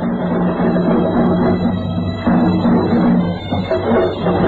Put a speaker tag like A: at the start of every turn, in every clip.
A: Thank you.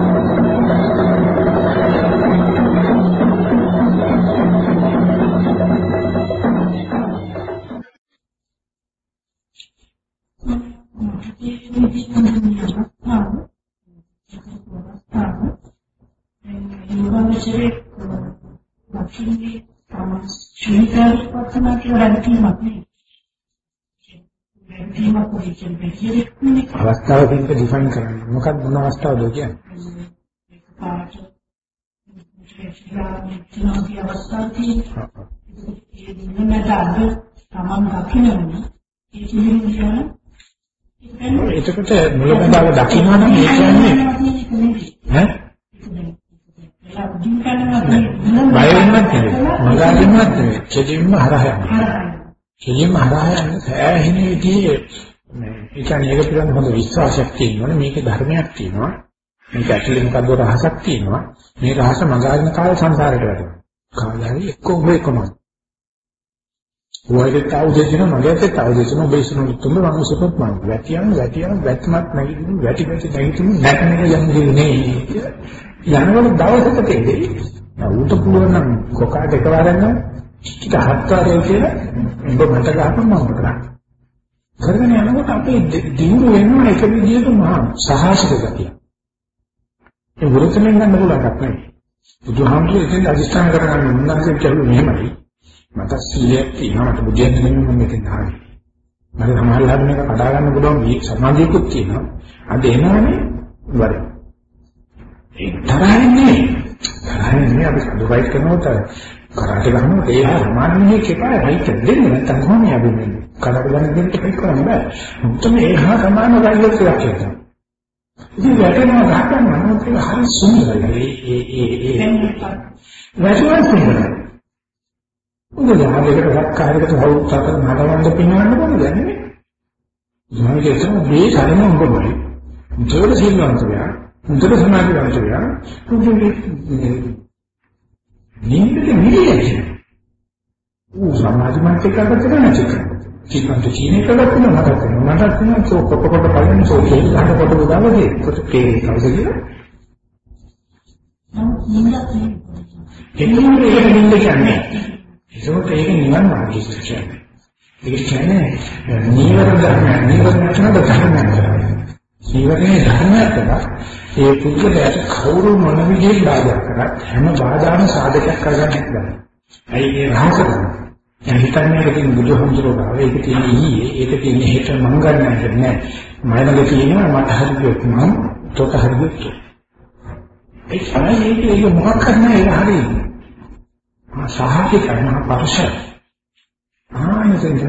B: රැඳීමක් නෙවෙයි. රැඳීමක් කොහේ කියන්නේ
C: අවස්ථාව දෙක ඩිෆයින් කරන්න. මොකක්ද මොන අවස්ථාවද කියන්නේ?
B: ඒක පාට ඒ අවස්ථාවදී ඒ දිනමදාද තමන් දකින්නනේ ඒ කියන්නේ
C: එතකොට මුලබඳාව දකින්න නම් ඒ කියන්නේ ඈ බය වෙන්නත් නෙවෙයි. මගාරින්වත් නෙවෙයි. කෙලින්ම හරහා යනවා. කෙලින්ම හරහා යන සෑහෙන විදිහේ මේ ඒ කියන්නේ ඒක පිළිබඳ හොඳ විශ්වාසයක් තියෙනවනේ මේක ධර්මයක් තියෙනවා. මේක ඇක්චුලි මොකද්ද රහසක් තියෙනවා. මේ රහස මගාරින කාලේ සංසාරයට වැටෙනවා. කාලයයි එක්ක ඔබ එකම. ඔයගෙත් ආවදේශන මගේත් ආවදේශන ඔබේසන උතුම් මනුස්සකත් මම. වැටියන් වැටියන් වැටමත් නැගිටින වැටි වැටි නැගිටින නැටනේ යන්නේ යනකොට දවසක තේරෙයි ඌට පුළුවන් නම් කොකා දෙක වරන්න ටික හත් වාරය කියලා උඹ මට ගහපන් මම කරා කරගෙන යනකොට අපේ දියුණු වෙනවා එක විදිහට මහා සාහසික ගතිය ඒ වෘතෙන් ගන්න පුළුවන් එකක් නෙවෙයි බුදුහාමුදුරේ ඉතින් අධිෂ්ඨාන කරගන්න උන්වහන්සේ කියලු මෙහෙමයි මට සීලයක් තියෙනවා මට බුද්ධියක් නෙමෙයි මම මේකෙන් ආවේ මට සමහරවිට මේක කඩා ගන්න පුළුවන් මේ සමාධියකුත් තියෙනවා. අද එනවනේ වරේ ඒ තරහින්නේ තරහින්නේ අපි සතුටයි කරනකොට කරාට ගන්නකොට ඒ හා සමානන්නේ එකපාර රයිට් දෙන්නේ නැත්නම් කොහොමද අපි මේ කරාට ගන්න දෙන්න පිට කරන්න? බෑ. මුත්තම ඒ හා සමාන රයිට් එකක් කියනවා. ඉතින් වැටෙනවා ගන්න මොකද ඒක හරි සුන්දරයි. ඒ ඒ ඒ වැටෙනවා සුන්දරයි උඹ යාදයකට සත්කාරයකට හවුත්තකට නඩවන්න පින්නවන්න කොහොමද යන්නේ මම කියනවා මේ කර්ම උඹමයි ජීවිත සිල්වන්තයා හොඳට සමාධි වන්තයා උන්ගේ නිින්දට නිදියයි ඌ සමාධි මත එකට නැති කිකන්ට චීනේ කළත් නෑ මට කරනවා මට තියෙන සෝ කොට කොට බලන්නේ සෝ කියලා අර කොට දාවදී කොට කේ කවුද කියලා එන්නේ ඒක නිින්ද කියන්නේ ඒකෝට ඒක නිවන් මාර්ගය කියන්නේ ඒක කියන්නේ නීවරණ ධර්ම නීවරණ නැත්නම් ධර්මයක් ජීවිතේ ධර්මයක් ඒ පුද්ගලයාට කවුරු මොන විදිහෙන් බාධා කරත් හැම බාධාම සාධකයක් කරගන්න බෑ. ඇයි ඒ රහස කරන්නේ? දැන් හිතන්නේ ඒකකින් බුදුහමතුරෝ ගාව ඒක තියෙන ඊයේ ඒක තියෙන හෙට මං ගන්න නැහැ. මයිලක තියෙනවා මට හරියට මං තොට හරියට. ඒ තමයි ඒක මොකක් කරන්නේ ඒක හරියි. ආ සාහිත්‍ය කරන පරස. ආනෙන් තමයි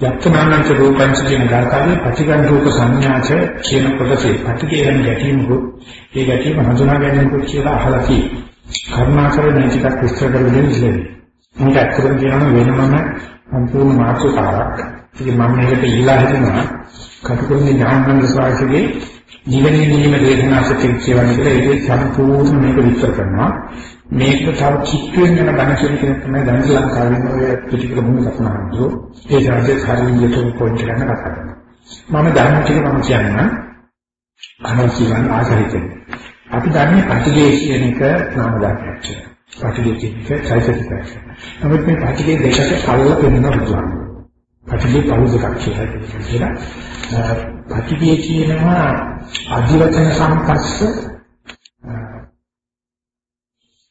C: යක්කනානන්ත රූපංච කියන ධර්තාවේ පටිගන් රූප සංඥාච කියන කොටසේ පටිගයන් ගැටීමකුත් ඒ ගැටීම හඳුනා ගැනීමකුත් කියලා අහලා තියෙනවා. කරුණාකර මේ ටිකක් විස්තර කරගෙන ඉන්නේ. මේක ඇත්තටම කියනවා වෙනමම සම්පූර්ණ මාතෘකාවක්. ඉතින් මම මේකට ඉහිලා හිටිනවා කටුකුරුනේ ඥානගන්ධ ස්වාමීන්ගේ ජීවනයේ නිම දේශනා සත්‍යක්ෂයවන් කියලා ඒකේ සම්පූර්ණ මේක විස්තර කරනවා. මේක තව කිච්චුවෙන් යන ධනසිරි කෙනෙක් තමයි ධන ලංකාවේ ඔය පිටිකල මොන කතා කරන්නේ. ඒ ජාතියේ හරියට යටෝ පොයින්ට් ගන්න කතා කරනවා. මම ධර්ම ටික මම කියන්නම්. අනුසීවන් ආකාරයෙන්. අපි දන්නේ ප්‍රතිදේශ කියන එක නාම ධර්මයක් කියලා. පටිඝේ කියන එක චෛතසිකයක් නමුත් මේ පටිඝේ දෙකට කල්ල පෙන්වන බුදුහාම. පටිඝේ පහු දෙකක් කියලා කියලා පටිඝේ කියනවා අධිවචන සම්පස්ස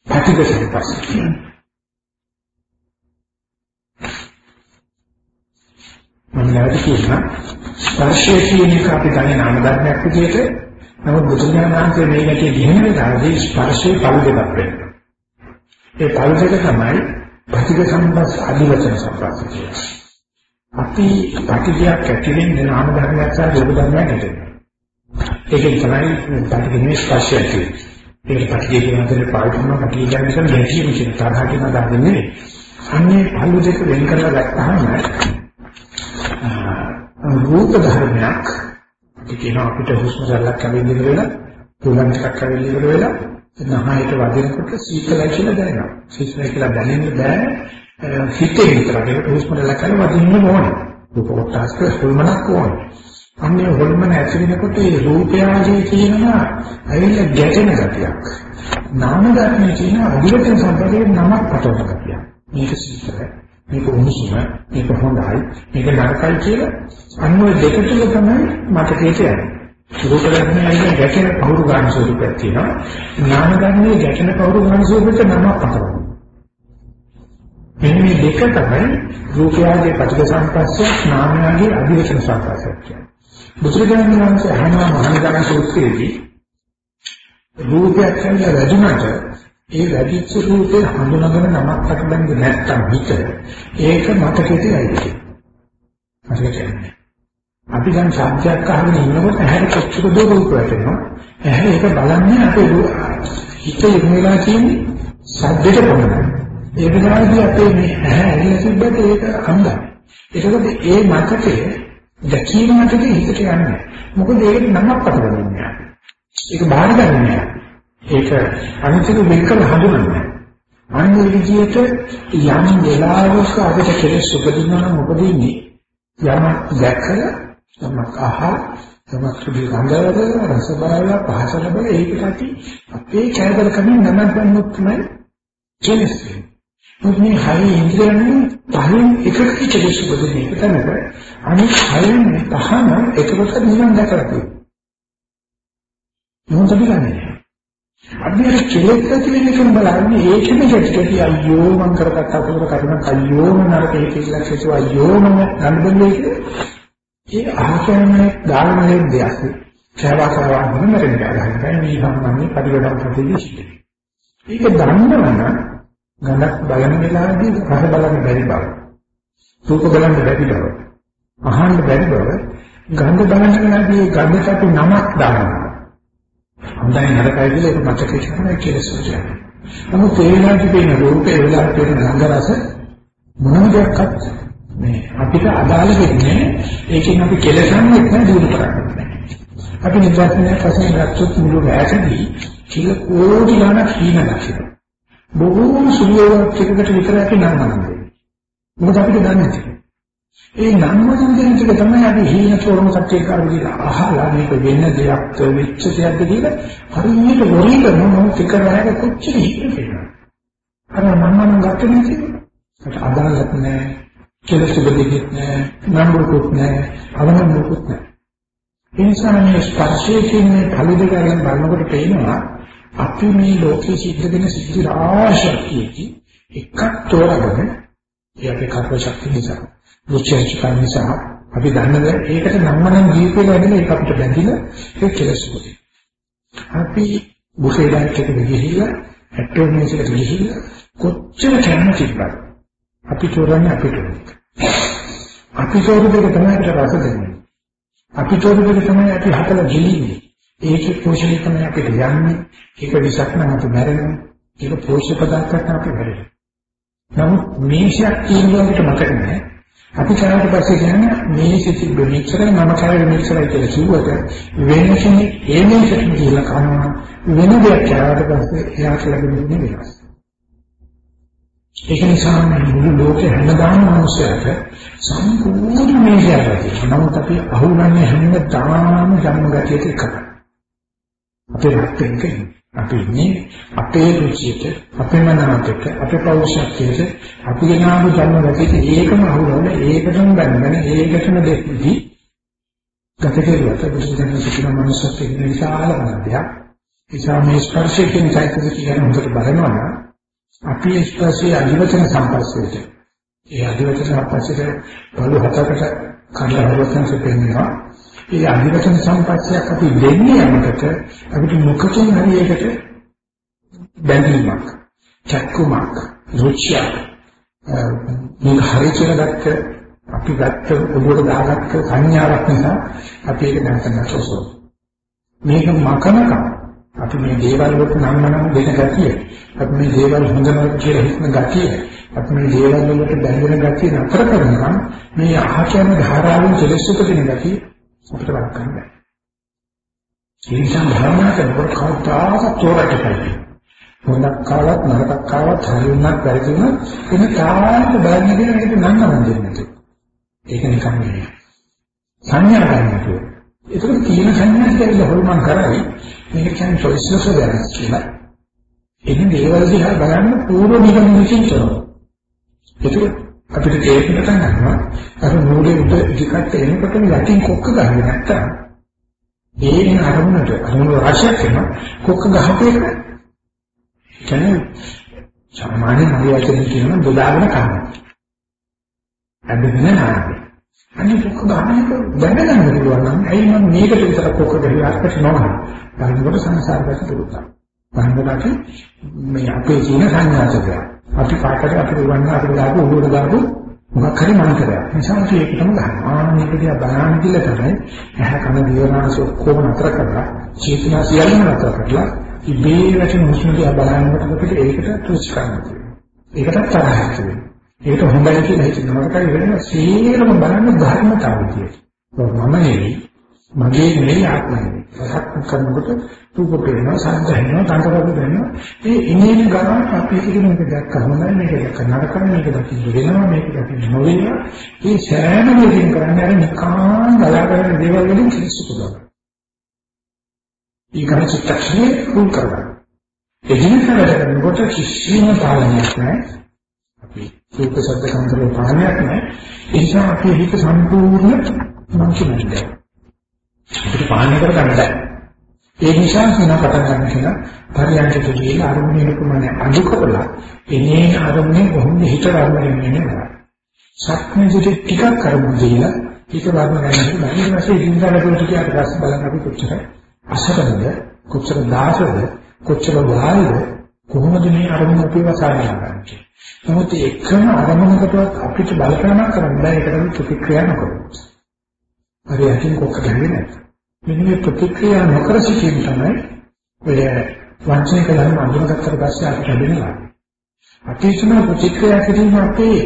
C: පැතික සම්පස්ස මම නැවත කියනවා. ස්පර්ශය කියන එක අපි දන්නේ නාම ධර්මයක් විදිහට. නමුත් බුදුරජාණන් වහන්සේ මේ ගැටේ දිහෙන වෙලාවේදී ස්පර්ශයේ පළු දෙකක් වෙනවා. ඒ පළු දෙක තමයි ප්‍රතික සම්පස් අධිවචන සම්පස් කියන්නේ. අපි ප්‍රතික්‍රියාවක් ඇති වෙන්නේ නාම ධර්මයක් සහ රූප ධර්මයක් ඇතුළේ. ඒකෙන් තමයි ප්‍රතික්‍රියාවේ ස්පර්ශය ඇති වෙන්නේ. ඒක ප්‍රතික්‍රියාව කියන පාඩම කටිය කියන්නේ කියන ගැටීම කියන තරහ කියන දාන්න නෙවෙයි. අන්නේ පළු දෙක වෙන් කරලා ගත්තාම රූප ධර්මයක් අපි කියනවා අපිට හුස්ම රැල්ලක් කැවෙන්න ඉවර වෙලා තුලන් ටිකක් කැවෙන්න ඉවර වෙලා නහයට වදිනකොට සීතලයි කියලා දැනෙනවා. සීතලයි කියලා දැනෙන්න බෑ හිතේ විතරක් ඒක හුස්ම රැල්ලක් කන වදින්න ඕනේ. රූප කොටස් හොල්මනක් ඕනේ. අන්නේ හොල්මන ඇති වෙනකොට ඒ රූපයගේ කියනවා ඇවිල්ලා ගැටෙන ගතියක්. නාම ධර්මයේ කියන අධිවචන සම්පදයේ නමක් පටවන ගතියක්. මේක සීතලයි. මේක උණුසුම මේක හොඳයි මේක නරකයි කියලා අන්න ඔය දෙක තුල තමයි මතකයේ තියෙන්නේ රූප ධර්මයේ ගැටෙන කවුරු ගන්න ස්වරූපයක් තියෙනවා නාම ධර්මයේ ගැටෙන කවුරු ගන්න ස්වරූපෙට නමක් පතනවා මෙන්න මේ දෙක තමයි රූපයගේ පටිඝ සම්පස්සය නාමයගේ අධිවචන සම්පස්සය කියන්නේ බුදුරජාණන් වහන්සේ අහනවා මහානිදාන සූත්‍රයේදී රූපයක් කියලා වැදුනට ඒ වැඩිච්ච රූපේ හඳුනගෙන නමක් අතබැඳි නැත්තම් හිත ඒක මතකෙදී ඇවිත්. හරියට කියන්නේ. අපි දැන් සත්‍යයක් අහගෙන ඉන්නකොට ඇහැට කොච්චර දෝ රූප වැටෙනවා. ඇහැ ඒක බලන්නේ අපේ හිත යොමුලා තියෙන්නේ සද්දෙට පමණයි. ඒ වෙලාවේදී අපේ මේ ඇහැ ඇවිල්ලා තිබ්බට ඒක අඳයි. ඒකද ඒ මතකය දැකීම මතකේ හිතට යන්නේ. මොකද ඒකට නමක් අතබැඳින්නේ. ඒක බාහිර ගන්නේ නැහැ. ඒක අනිත්‍යක වෙන් කර හඳුනන්නේ. අන්න ඒ විදිහට යම් වෙලාවක අපිට කෙලෙස් උපදිනවා නම් උපදින්නේ යමක් දැකලා යමක් අහ යමක් පිළිගඳවද රස බලලා පහස ලැබල ඒකට අපි අපේ කයදල කමින් නමන්නොත් තමයි කෙලෙස් වෙන්නේ. මේ හය ඉන්ද්‍රියන් පහෙන් එකකට කෙලෙස් උපදින එක තමයි අනිත් හයෙන් පහම එකකට නිවන් දැකලා තියෙනවා. මොකද කියන්නේ? අපි අර කෙලෙස් ඇති වෙන එකම බලන්නේ ඒකෙම ගැටි අයියෝ මං කරගත්ත අකුර කරුණක් අයියෝ මම නරකේ කියලා කියනවා අයියෝ මම ගන්නදන්නේ ඒ ආසන්නේ දානමය දෙයක්. සේවා කරනවා නම් මරණ ගන්න මේ සම්මන්නේ පරිවර්තන ප්‍රතිදී ඒක දන්නවනම් ගඳක් බලන වෙලාවේදී රස බලන්න බැරි බව රූප බලන්න බැරි බව අහන්න බැරි බව ගඳ බලන්න වෙලාවේදී ගඳට අපි නමක් දානවා. හොඳයි නරකයි කියලා ඒක මතකේ තියෙනවා කියලා සෝචන. නමුත් ඒ වෙලාවට තියෙන රූපේ වෙලාවට තියෙන ගන්ධ රස මොනම දෙයක්වත් මේ අපිට අදාළ වෙන්නේ ඒකෙන් අපි කෙලසන්නේ නැහැ දුරු කරන්නේ. අපි නිදර්ශනයක් වශයෙන් ගත්තොත් මුළු රැයකදී කිල කෝටි ගණක් හීන දැක්කේ. බොහෝම සුළුවක් එකකට විතර අපි නම් මනන්නේ. මොකද අපිට දන්නේ නැහැ. ඒ නම් වලින් දෙන ටික තමයි අපි හීන තෝරන කට්ටිය කාර්යය අහලා මේක වෙන දෙයක්ද වෙච්ච දෙයක්ද කියලා හරියට වරිද මොනවද ටික රැයක කොච්චර හිතෙනවා. අර මම නම් ගත්තේ නැති. ඒකට අදාළත් නැහැ. කෙලස් දෙකෙත් නැහැ. නම්බුකුත් නැහැ. අවනම්බුකුත් නැහැ. ඒ නිසා මේ ස්පර්ශයේ කියන්නේ කලිදකරෙන් බලනකොට පේනවා අපි මේ ලෝකයේ සිද්ධ වෙන සිද්ධි රාශියකදී එකක් තෝරගෙන ඒ අපේ කර්ම ශක්තිය නිසා රුචිචිකා නිසා අපි දන්නද ඒකට නම්මනම් ජීවිතේ වැඩිලා ඒක අපිට බැඳිලා ඒක කෙලස් පොදේ. අපි බුකේඩාට එකට ගිහිල්ලා ඇටෝමේසෙකට ගිහිල්ලා කොච්චර කැමති තිබ්බද අපි තෝරන්නේ අපිට. අපි තෝරන්නේ තමයි අපිට රස දෙන්නේ. අපි තෝරන්නේ තමයි අපි හතල ගිලින්නේ. ඒකේ පෝෂණය තමයි අපිට යන්නේ. ඒක විසක් නම් අපි මැරෙනවා. ඒක පෝෂ්‍ය පදාර්ථයක් නම් අපි මැරෙනවා. නමුත් මේෂයක් කියනකොට මතක නැහැ. අපි කරාට පස්සේ කියන්නේ මේ සිති මෙච්චර මම කරේ මෙච්චරයි කියලා කිව්වට වෙන කෙනෙක් ඒ මේකට කියලා කරනවා වෙන දෙයක් කරාට පස්සේ එයාට ලැබෙන්නේ වෙනස්. ඒක නිසා මුළු ලෝකේ හැමදාම මිනිස්සුන්ට සම්පූර්ණ මේකයි. නමුත් අපි අහුලන්නේ හැමදාම ජන්ම ගතියට එකයි. අපේ රැක්කෙන් අපි ඉන්නේ අපේ රුචියට, අපේ මනසට, අපේ පෞරුෂත්වයට, අපි ගෙනාවු ජන්ම ගතියට ඒකම අහුරවල ඒකටම බැඳගෙන ඒකටම දෙද්දි ගත කෙරුවට බුදුසසුන සිටින මනුස්සයෙක් ඉන්න විශාල මනසක්. ඒසා මේ ස්පර්ශය කියන চৈতසික කියන හොඳට බලනවා නම් අපි ස්පර්ශයේ අධිවචන සම්පස්සයට ඒ අධිවචන සම්පස්සයට බලු හතකට කඩලා හරවසන් සෙපෙන්නවා. ඒ අධිවචන සම්පස්සයක් අපි දෙන්නේ යමකට අපිට මුඛයෙන් හරියකට බැඳීමක්, චක්කුමක්, රුචියක් මේක හරි කියලා ගත්ත අපි ගත්ත ඔළුවට දාගත්ත සංඥාවක් නිසා අපි ඒක දැනට නැසොසෝ. මේක මකනක අපි මේ දේවල් වලට නම් නම් දෙන ගතිය. අපි මේ දේවල් හොඳ නරක කියලා හිතන ගතිය. අපි මේ දේවල් වලට බැඳෙන ගතිය නතර කරනවා මේ අහකයන් ධාරාවෙන් කෙලෙස් උපදින ගතිය අපිට වළක්වන්න බෑ. ඒ නිසා භාවනා කරනකොට කවදාවත් තෝරට කරන්නේ. හොඳක් කාලත් නරකක් කාලත් හරියුණක් වැරදිුණත් එන තාලට බලන්න කියන එකට නම් නම් දෙන්නේ නැති. ඒක නිකන් නෙවෙයි. සංඥා ගන්නට. ඒකට තියෙන සංඥා කියලා හොල්මන් කරයි මේක කියන්නේ choiceless awareness කියලා. එනි දේවල් දිහා බලන්න පූර්ව නිගමනකින් කරනවා. ඒක අපිට තේරෙන්න පටන් ගන්නවා අර නූලේ උඩ ටිකක් එනකොටම යටින් කොක්ක ගහන්නේ නැත්තම් ඒ අරමුණට අරමුණ රාශියක් වෙනවා කොක්ක ගහපේක කියන්නේ සාමාන්‍ය මගේ වචනේ කියනවා බෙදාගෙන කන්න. අඳගෙන නාන්නේ. අනිත් කොක්ක ගන්නක දැනගන්න පුළුවන් නම් ඇයි මම මේකට විතර කොක්ක ගහලා අස්පස් නොවන. බලනකොට සංසාරගත දුරුතා. බලනකොට මේ අපේ ජීන සංඥාචකය. අපි පාටට අපිට වන්න අපිට දාපු උඩට දාපු මොකක් හරි මන්ත්‍රයක්. නිසා අපි ඒකටම ගන්නවා. ආ මේක දිහා බලන්න කියලා තමයි ඇහැ කන දිවනාස ඔක්කොම නතර කරලා චේතනා සියල්ලම නතර කරලා ඉබේ වැටෙන හුස්ම දිහා බලනකොට අපිට ඒකට තුස්කරන්න තියෙනවා. ඒකට තරහක් තියෙනවා. ඒකට හොඳයි කියලා හිතනවා. මට වෙන සීලම බලන්න ධර්මතාවය තියෙනවා. මම නෙවෙයි මගේ නෙවෙයි ආත්මය නෙවෙයි. රහත් කරනකොට රූප පේනවා, ශබ්ද ඇහෙනවා, තන්තරක දැනෙනවා. ඒ ඉන්නේ ගමන් අපි හිතන එක දැක්ක හොඳයි මේක දැක්ක නරකයි මේක දකින්න වෙනවා මේක දකින්න නොවෙනවා. ඒ සෑම දෙයකින් කරන්නේ අර නිකාන් බලාගෙන දේවල් වලින් කිසිසු පුදා. ඊගොල්ලෝ චිත්තක්ෂණය කුල් කරනවා. එහෙම කරනකොට කිසිම පාලනයක් නැහැ. අපි සූප ශබ්ද කන්දරේ පාලනයක් නැහැ. ඒ නිසා අපි හිත සම්පූර්ණ මංචුමන්නේ. අපිට පාලනය කරගන්න බැහැ. ඒ නිසා කියන පටන් ගන්න කියලා පරියන්කට ගිහිල්ලා අරමුණේ ප්‍රමාණය අඩු කරලා එනේ අරමුණේ කොහොමද හිත වර්ධනය වෙන්නේ නැහැ. සක්මණේදී ටිකක් කරමු දීලා හිත වර්ධනය කරනවා. ඊට පස්සේ ඉන්ද්‍රයන්ට ටිකක් පස්සේ බලන්න අපි කොච්චර අසරණද කොච්චර දාසද කොච්චර වායද කොහොමද මේ අරමුණ අපේ වසාගෙන ගන්නේ නමුත් එකම අරමුණකටවත් අපිට බලපෑමක් කරන්න බෑ ඒකට ප්‍රතික්‍රියා නොකරොත් හරි යකින් කොක්ක ගන්නේ නැහැ මෙන්න මේ ප්‍රතික්‍රියා නොකර සිටීම තමයි ඔය වංචනික ධර්ම අඳුනගත්තට පස්සේ අපිට ලැබෙනවා. අතීතන ප්‍රතික්‍රියා කිරීම අපේ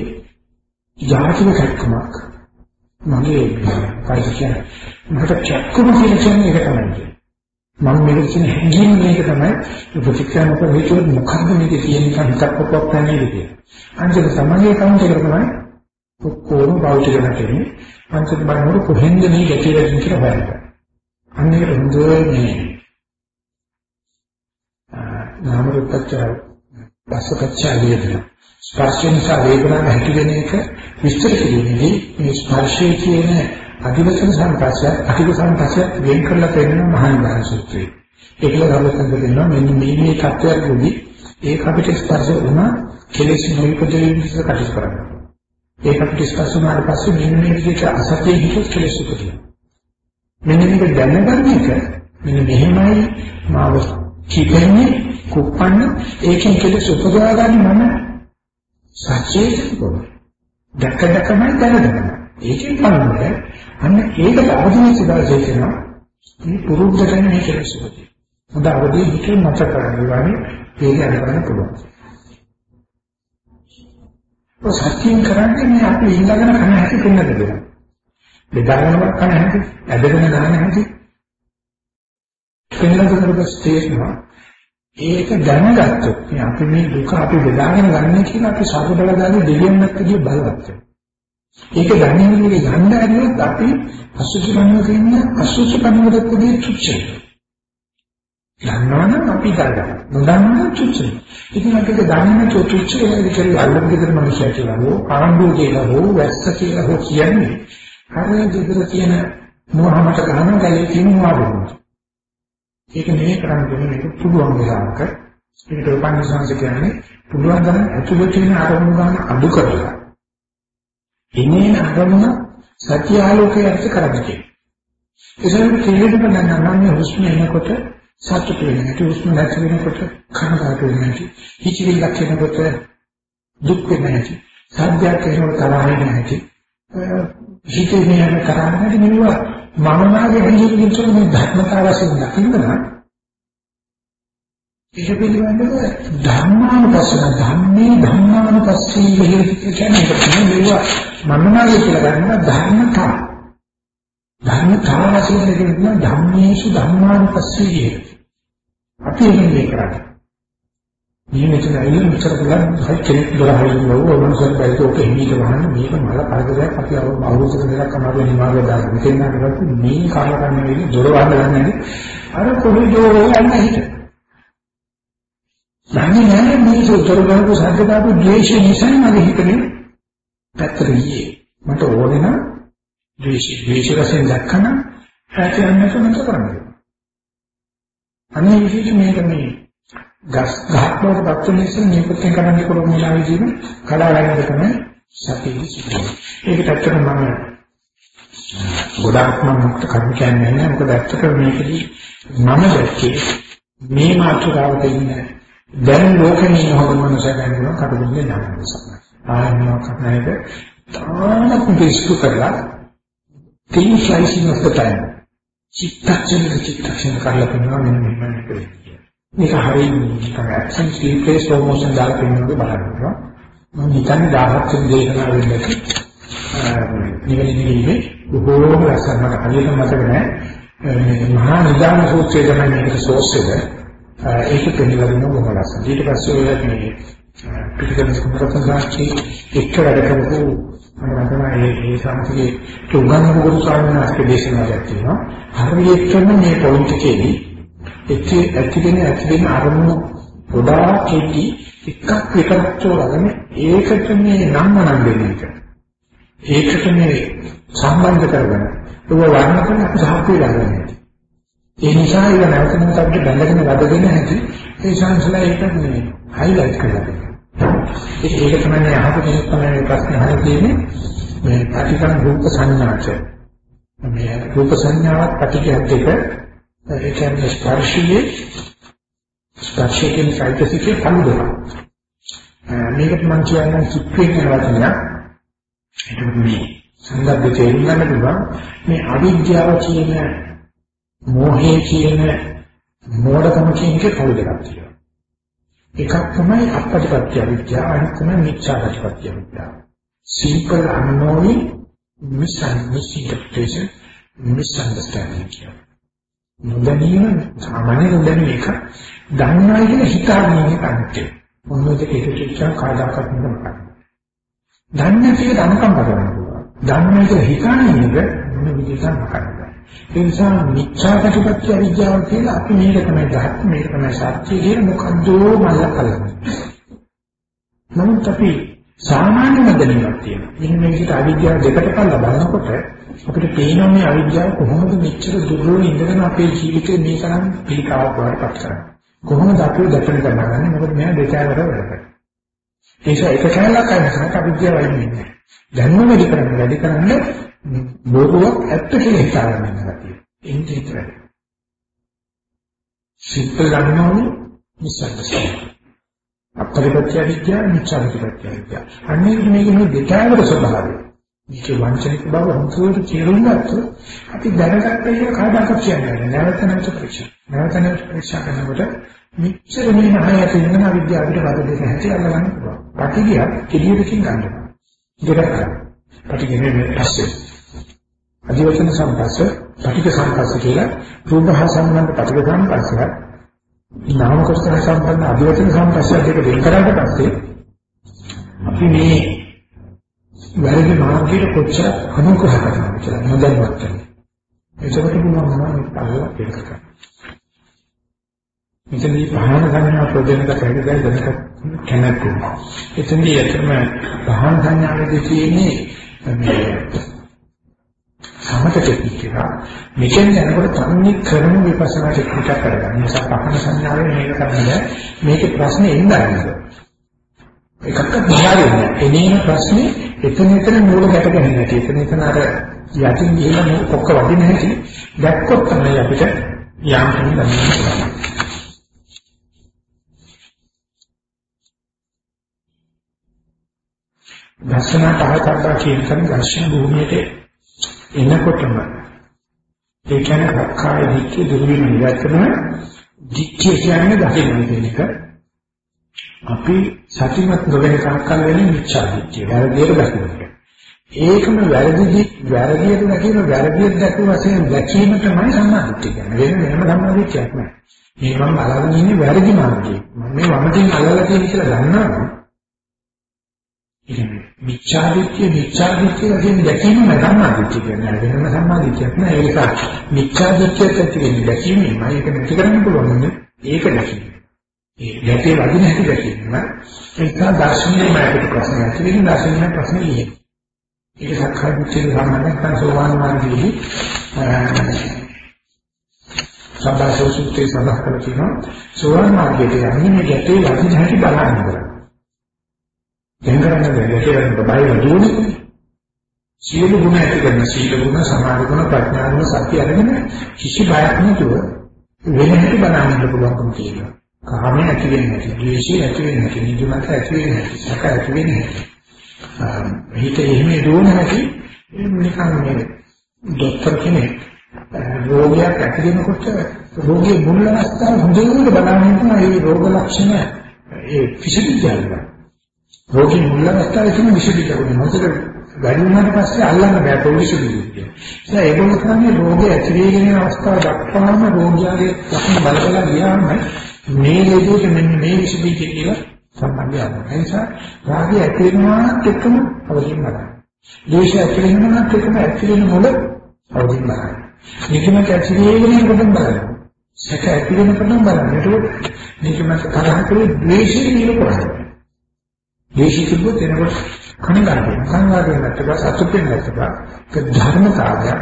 C: ජාතික කැක්කමක්. මගේ කයිසිය මට චක්කුම කියන එක තමයි. මම මේක කියන හැඟීම මේක තමයි. ප්‍රතික්‍රියා නොකර හිතුවොත් මොකද්ද මේකේ තියෙන හිතක් පොප්පක් නැන්නේ කියලා. අන්තිම සමගිය කවුන්ට් එකට තමයි ඔක්කොම භෞතික නැටෙන්නේ. අන්තිම බලනකොට කොහෙන්ද මේ ගැටේ වැටෙන්නේ කියලා බලන්න. අන්න ඒක හොඳ මේ නාම රූපච්ච පස්සපච්ච වේදනා. ස්පර්ශ නිසා වේදනාව ඇති වෙන එක විස්තර කිරීමේදී මේ ස්පර්ශයේ කියන අධිවචන සංකල්පය අධික සංකල්පය වෙන් කරලා පෙන්නන මහානිදාන සූත්‍රය. ඒකල ගමසෙන් දෙන්නවා මෙන්න මේ මේ තත්ත්වයකදී ඒක අපිට ස්පර්ශ වුණා කෙලෙස් නොයිපදෙන්නේ විදිහට කටයුතු කරනවා. ඒක අපිට ස්පර්ශ වුණාට පස්සේ මෙන්න මේ විදිහට අසතිය හිතේ කෙලෙස් උපදිනවා. මෙන්න මේක දැනගන්න එක මෙන්න මෙහෙමයි මාව කිපෙන්නේ කුප්පන්න ඒකෙන් කෙලෙස් උපදවා ගන්න මම සචේතනව. දැක දැකමයි දැනගන්න. ඒකෙන් බලන්නේ අන්න ඒකට අවදින සිතාවේ කියනවා මේ පුරුද්ද කරන මේ කෙලෙසුපති. හොඳ අවදී හිතේ මත කරන්නේ වගේ ඒක අරගෙන පුළුවන්. ඔය සත්‍යයෙන් කරන්නේ මේ අපි ඉඳගෙන කන හැටි පෙන්නද දෙනවා. බෙදාගෙනවත් කන හැටි, ඇදගෙන දාන හැටි. පෙන්නද කරපස් තේරෙනවා. ඒක දැනගත්තොත් අපි මේ දුක අපි බෙදාගෙන ගන්න කියලා අපි සර්ව බලදාගේ දෙවියන්වත් කිය බලවත් වෙනවා. ඒක දැනෙන්නේ යන්න ඇරියොත් අපි අසුචි පණුවක ඉන්න අසුචි පණුවකට පුදී තුච්චයි. දන්නවනම් අපි ගන්නවා. නොදන්නවනම් තුච්චයි. ඉතින් අපිට දැනෙන තුච්ච වෙන විදිහට අල්ලන් ගෙදර මිනිස්සු කියලා හෝ ආණ්ඩුව කියලා හෝ වැස්ස කියලා හෝ කියන්නේ හරියට ගෙදර තියෙන මොහමත ගන්න ගලේ තියෙන වාදනය. ඒක නෙමෙයි කරන්න දෙන්නේ මේක පුළුවන් වෙලාවක ඒකට උපන්සංශ කියන්නේ පුළුවන් තරම් ඇතුළත තියෙන අරමුණු ගන්න අඩු කරලා ඉන්නේ අරමුණ සත්‍ය ආලෝකයේ අර්ථ කරගන්න. ඒසම තේරෙන්න ගන්න නම් හුස්ම එනකොට සතුට වෙන හැටි හුස්ම නැති වෙනකොට කනගාටු වෙන හැටි හිචිවිල්ලක් එනකොට දුක් වෙන හැටි සාධ්‍යයක් එනකොට තරහ වෙන හැටි හිතේ මෙහෙම කරන්නේ නෙවෙයි මම මාගේ හඳුන්වන මේ ධර්මතාව වශයෙන් දකින්න නම් ඒක පිළිබඳව ධර්මානුපස්සන ධම්මේ ධම්මානුපස්සී හේතු කියන්නේ මේවා මම මාගේ කියලා ගන්න ධර්මතා. ධර්මතා වශයෙන් කියන ධම්මේසු ධම්මානුපස්සී අපි එන්නේ කරන්නේ මේ මෙතන ඇවිල්ලා මෙතන බලන්න හරි කෙනෙක් දොරහින් නෝ වමනසල් බයිට ඔක හිමීට වහන්න මේක මල පරදයක් අපි අවුරුදු දෙකක් අමාරු නිමාව දාලා මෙතෙන් නකට මේ කාල කන්න වෙන්නේ දොර වහන්න ගන්නනේ අර කොහේදෝ යන්න හිට. දන්නේ නැහැ මේ දොර ගහපු සද්දතාවු ද්වේෂය නිසා මගේ හිතේ පැත්තට ගියේ. මට ඕනේ නම් ද්වේෂය ද්වේෂ රසෙන් දැක්කම හැටි යන්නට මට කරන්නේ. අනේ විශේෂ මේක මේ ගස් ගහක් බවට පත් වෙන නිසා මේකෙන් කරන්නේ කොළොම වෙලාවෙදී කඩා ගන්න තමයි සතියේ සිදුවෙන්නේ. ඒකට ඇත්තටම මම ගොඩාක් මම මුක්ත කර්ම කියන්නේ නැහැ. මොකද ඇත්තටම මේකදී මම දැක්කේ මේ මාතෘකාවට ඉන්න දැන් ලෝකෙම ඉන්න හොඳ මනුස්සය ගැන කටුදුන්නේ නැහැ නිසා. ආයනෝ කපනයිද තාමත් දිස්තු කරලා තීන් ස්ලයිසිං ඔෆ් ද ටයිම් චිත්තක්ෂණ චිත්තක්ෂණ කරලා පෙන්වනවා මෙන්න මෙහෙම නෙවෙයි. මේක හරියට නිකන් ඇක්ෂන් ස්ලීප්ලෙස් ස්ලෝ මොෂන් දාලා පෙන්වනවා බලන්න. මම හිතන්නේ 10ක් වෙනි දේශනාව වෙන්නට නිවැරදි නෙවෙයි බොහෝම ලස්සනට හරියට මතක නැහැ. මේ මහා නිදාන සූත්‍රයේ තමයි මේක සෝස් එක. ඒක පෙන්නලා දෙනවා බොහොම ලස්සන. ඊට පස්සේ ඔය මේ පිටිකම සම්ප්‍රදායයේ එක්ක වැඩ කරපු මම තමයි මේ සාන්තියේ තුගන්න ගුරු ස්වාමීන් වහන්සේ දේශනාවක් තියෙනවා. හරියටම මේ පොයින්ට් එකේදී එච්චි ඇතිගෙන ඇතිගෙන අරමුණු ගොඩාක් කෙටි එකක් විතරක් තෝරගෙන ඒකට මේ නම් නම් දෙන එක. ඒකට මේ සම්බන්ධ කරගෙන ඒක වර්ණ කරන සාහිත්‍ය ගන්න. ඒ නිසා ඒක නැවත නැවතත් බැඳගෙන වදගෙන නැති ඒ සංසලා ඒක මේ හයිලයිට් කරලා ඒක ඒක තමයි අහපු කෙනෙක් තමයි ප්‍රශ්න අහලා තියෙන්නේ. මේ පටිකන රූප සංඥාච මේ රූප සංඥාවක් පටිකයක් දෙක. ඒ කියන්නේ ස්පර්ශයේ ස්පර්ශයෙන් සයිතසිකේ පළුදක මේකට මම කියන්නේ චිත්තේ කියන වචනයක්. ඒක මේ සංගබ්බ තේරුම් ගන්න පුළුවන්. මේ අවිද්‍යාව කියන මෝහය කියන මෝඩකම කියන එකේ පළුදකක් තියෙනවා. එකක් තමයි අපපටිපත්‍ය අවිද්‍යාව අනිත් තමයි මිච්ඡාපටිපත්‍ය අවිද්‍යාව. simple unknowing misunderstanding misunderstanding කියන. නොදැනීම සාමාන්‍ය නොදැනීම එක දන්නවා කියන හිතාගෙන ඉන්න කන්නේ. මොනවද ඒක කිච්චා කාදාකත් නෙමෙයි. දන්නේ කියලා අනුකම්ප කරන්න පුළුවන්. දන්නේ කියලා හිතාගෙන ඉන්න මොන විදිහටද කරන්නේ. ඒ නිසා මිච්ඡා ප්‍රතිපත්ති අවිද්‍යාව කියලා අපි මේක තමයි ධර්ම මේක තමයි සත්‍ය කියන මොකද්ද මල්ල කලන්නේ. නමුත් අපි සාමාන්‍ය මදනියක් තියෙනවා. මෙන්න මේකට අවිද්‍යාව දෙකට කල්ලා බලනකොට අපිට පේනවා මේ අවිද්‍යාව කොහොමද මෙච්චර දුර්වල ඉඳගෙන අපේ ජීවිතේ මේ තරම් පිළිකාවක් වඩපත් කරන්නේ. කොහොමද අපි දැකලා ගන්නගන්නේ? මොකද මෙයා දෙකවර වැඩ කරන්නේ. ඒ නිසා එක කැලලක් අයිනසකට අවිද්‍යාව වෙන්නේ. දැනුම වැඩි කරන්න වැඩි කරන්න බොරුවක් ඇත්ත කියලා හිතාගෙන ඉන්නවා කියන්නේ. ඒක විතරයි. සිත් ගන්නෝනේ මිසන්නේ. අපරිපත්‍ය විද්‍යාව මිච්ඡාපරිපත්‍ය විද්‍යාව. අන්නේ මේක මේ දෙකවර ස්වභාවය. මේක වංචනික බව හුදුවට තේරුම් ගත්තොත් අපි දැනගත්ත එක කාදාකක් කියන්නේ නැවත නැවත පරීක්ෂා. නැවත නැවත පරීක්ෂා කරනකොට මෙච්චර මේ මහායත ඉන්න අවිද්‍යාවට වද දෙක හැටි අල්ලගන්න පුළුවන්. පැටිගිය කෙලියකින් ගන්නවා. ඉතින් පැටිගෙනේ පස්සේ අධිවචන සම්පස්ස, පටික සම්පස්ස කියලා රූප හා සම්බන්ධ පටික සම්පස්සය නාම කොටස සම්බන්ධ අධිවචන සම්පස්සය දෙක වෙන් කරාට පස්සේ අපි මේ වැරදි මාර්ගයට කොච්චර අනුග්‍රහ කරනවද කියලා නොදැනුවත් වෙනවා. ඒකට පුළුවන් මොනවද පහළ වෙන්න කරන්න. මෙතනදී පහන සංඥා ප්‍රදේශක කැඩෙයි දැනක කැමැත්ත. එතනදී ඇත්තම පහන සංඥාවේදී තියෙන්නේ මේ සමත ටෙක්නික් එක. මෙතෙන් යනකොට තන්නේ කරන විපස්සනා ටෙක්නික් එක කරගන්න. නිසා පහන සංඥාවේ මේක කරන්නේ මේකේ ප්‍රශ්නේ එන්නේ එකක්වත් බාහිරින් එනේන ප්‍රශ්නේ එතන එතන මූල ගැට ගැහෙන හැටි. එතන එතන අර යටින් ගිහින් කොක්ක වදින හැටි දැක්කොත් තමයි අපිට යම් කෙනෙක් දන්නේ. දර්ශන පහතරක් කියන දර්ශන භූමියට එනකොටම ඒ කියන්නේ රක්කාය දික්කේ දුරු වෙන ඉවත්කම දික්කේ කියන්නේ දකින්න කියන එක අපි සතිමත් නොවන කාකල් වෙන්නේ මිච්ඡා දිට්ඨිය. වැරදියට දකින්න. ඒකම වැරදි වැරදියට දකින්න වැරදියට දැකුව වශයෙන් දැකීම තමයි සම්මාදිට්ඨිය කියන්නේ. වෙන වෙනම සම්මාදිට්ඨියක් නෑ. මේ මම බලන්නේ ඉන්නේ වැරදි මාර්ගයේ. මම මේ වමටින් අල්ලලා තියෙන කියලා දන්නවා. ඉතින් මිච්ඡාදිට්ඨිය මිච්ඡාදිට්ඨිය වශයෙන් දැකීම සම්මාදිට්ඨිය කියන්නේ. වෙනම සම්මාදිට්ඨියක් නෑ. ඒක මිච්ඡාදිට්ඨියට ඇති වෙන්නේ දැකීමයි. ඒක නැති කරන්න පුළුවන්. ඒක දැකීම. ඒ ගැටේ වදින හැටි දැකීම ඒක දර්ශනීය මාර්ගයට ප්‍රශ්න ඇති වෙන දර්ශනීය ප්‍රශ්න ඉන්නේ. ඒක සක්කාය විචේ සම්බන්ධයෙන් සෝවාන් මාර්ගයේදී සබ්බාසෝ සුත්තේ සඳහන් කරලා තියෙනවා සෝවාන් මාර්ගයට යන්නේ මේ ගැටේ වදින හැටි බලන්න ඕන. දැන් කරන්නේ ගැටේ වදින බය වදුනේ සියලු ගුණ ඇති කරන සීල ගුණ සමාධි ගුණ ප්‍රඥා ගුණ සත්‍ය අරගෙන කිසි බයක් නැතුව වෙන හැටි බලන්න පුළුවන්කම තියෙනවා. කාමය ඇති වෙන්නේ නැති, ද්වේෂය ඇති වෙන්නේ නැති, නිදිමත ඇති වෙන්නේ නැති, සැක ඇති වෙන්නේ නැති. හිත එහෙම දුවන නැති නිකන් මේ ડોක්ටර් කෙනෙක් රෝගයක් ඇති වෙනකොට රෝගයේ මුල් අවස්ථාව හොඳට බලන්න හිටන ඒ රෝග ලක්ෂණ ඒ විශේෂිතයල්ලා. රෝගී මුල් අවස්ථාවේ තියෙන විශේෂිතකම මොකද වැඩි වුණාට පස්සේ අල්ලන්න බෑ පොලිස් විදිහට. ඒ ඒගොල්ලෝ කියන්නේ රෝගය ඇති වෙන අවස්ථාව දක්වාම රෝගියාගේ ලක්ෂණ බලලා ගියාම මේ ලෙඩේට මෙන්න මේ විස බීජ කියලා සම්බන්ධය ආවා. ඒ නිසා රාගය ඇති වෙනවාත් එක්කම අවදීන් බලන්න. ද්වේෂය ඇති වෙනවාත් එක්කම ඇති වෙන මොළ අවදීන් බලන්න. නිකමක ඇති වෙන කොටම බලන්න. සැක ඇති වෙන කොටම බලන්න. ඒකෝ නිකමක තරහ කරේ ද්වේෂය නිල කරන්නේ. ද්වේෂය කිව්වොත් එනකොට කනගාටු වෙනවා. කනගාටු වෙනකොට පස්සේ අතුපෙන් නැත්නම් ඒක ධර්මතාවය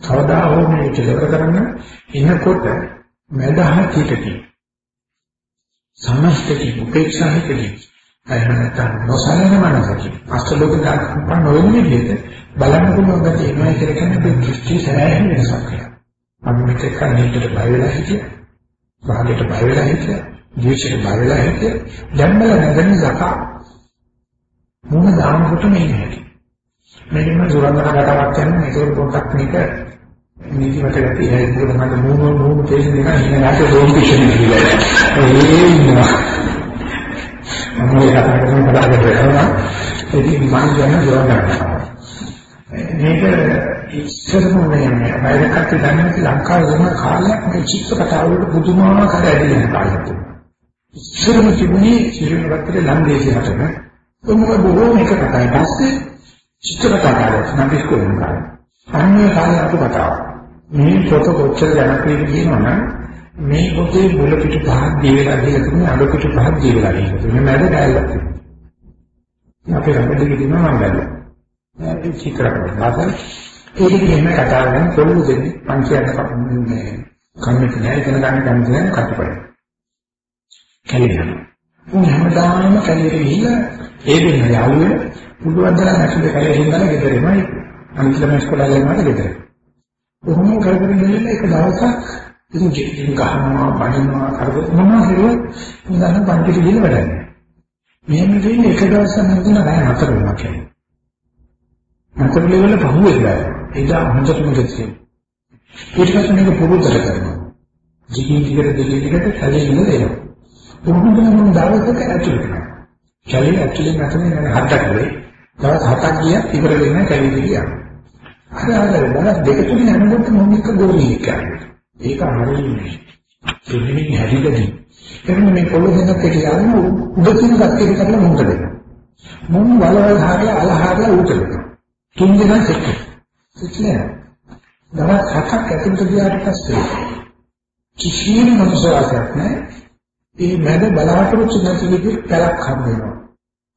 C: කවදා හෝ මේ කෙලවර කරන්න එනකොට මදහ කීටකී සමස්තකී උපේක්ෂාහිතකී එහෙම නැත්නම් නොසලන මනසකී අස්තලෝක දාන්න නොවන විදිහට බලන්න පුළුවන් ගැටේ එනවා කියලා කියන්නේ මේ දෘෂ්ටි සෑහෙන වෙනසක් කියලා. අපි මෙතෙක් කන්නේට බය වෙලා හිටියා. රාගයට බය වෙලා හිටියා. ද්වේෂයට බය වෙලා හිටියා. දැන් බල නැගෙන සකා මොන දානකොට මේ හැටි. මේකම සුරංගන කතාවක් කියන්නේ ඒක පොඩ්ඩක් මේක නීතිමත ගැටි හැදෙන්න මට මූණ මූණ තේසෙන එක ඉන්නේ නැති රෝම් පිෂන් කියලා. ඒ ඉන්නවා. මම ඒක කතා කරන කතාවක් කරනවා. ඉතින් මම කියන දොරගන්න. මේක ඉස්සරම මේ බයිරකට දැනෙන්නේ ලංකාවේ වෙන කාලයක් මේ චිත්‍රකතාව වලට පුදුමාකාර ඇදෙන කාලයක්. ඉස්සරම තිබුණේ ශ්‍රීලංකාවේ ලන්දේසි හතර. උඹ බොහෝ මේක කතායි. පස්සේ චිත්‍රකතාවක් නම් ඉස්කෝලේ කාලේ. අන්නේ කාලේ අතු කතාවක්. මේ පොත කොච්චර ජනප්‍රියද කියනවනම් මේ පොතේ මුල පිට පහක් දීලා දීලා තියෙනවා අඩ පිට පහක් දීලා දීලා තියෙනවා මැද ඩයලොග් තියෙනවා අපේ රටේ කියනවා මම බැලුවා ඒ චිත්‍ර කරනවා ඒක කියන කතාව ගැන පොළු දෙන්නේ පන්සියක් කපන්නේ කන්නට නෑ ඉගෙන ගන්න කන්නේ නෑ කටපඩ කැලියන උන් හැමදාම කැලියට ගිහිල්ලා ඒ දෙන්න යාළුවේ පුළුවන් තරම් ඇතුලේ කැලිය හින්දා ගෙදරමයි අනිත් ළමයි ඉස්කෝලේ යනවාට ගෙදර කොහොම කරගෙන ගිහින් එක දවසක් ඉතින් ඉතින් ගහනවා බඩනවා කරදර මොනවා හරිවත් ඉඳන් පන්තිට ගිහින් වැඩන්නේ. මෙහෙම දෙන්නේ එක දවසක් නැතුන බෑ නතර වෙනවා කියන්නේ. නතර ලෙවල පහුවෙලා එදා හොඳටම දෙන්නේ. ඊට පස්සේ මේක පුරුද්දට කරනවා. ජීවිත දිගට දිගට කලින් ඉන්න දෙනවා. කොහොමද නම් දවසක ඇතුළට කරනවා. කලින් ඇතුළේ නැතනේ මම හදක් කරේ. දවස් හතක් ගියා ඉවර වෙන්න කලින් ගියා. අර අර දවස් දෙක තුන යනකොට මොනික ගෝලී කියන්නේ. ඒක හරියන්නේ. දෙන්නේ හැදිලාදී. එතන මේ පොළොව දෙනක් එක යන උඩ තියෙන කට්ටිය කරලා මොකද දෙනවා. මොන් වලවල් හරලා අල හරලා උට දෙනවා. තුන් දෙනා එක්ක. ඉතින් දවස් හතක් ඇතුළත ගියාට පස්සේ කිසිම මනුස්සයෙක් නැහැ. ඒ මැද බලාපොරොත්තු නැති විදිහට පැලක් හම් වෙනවා.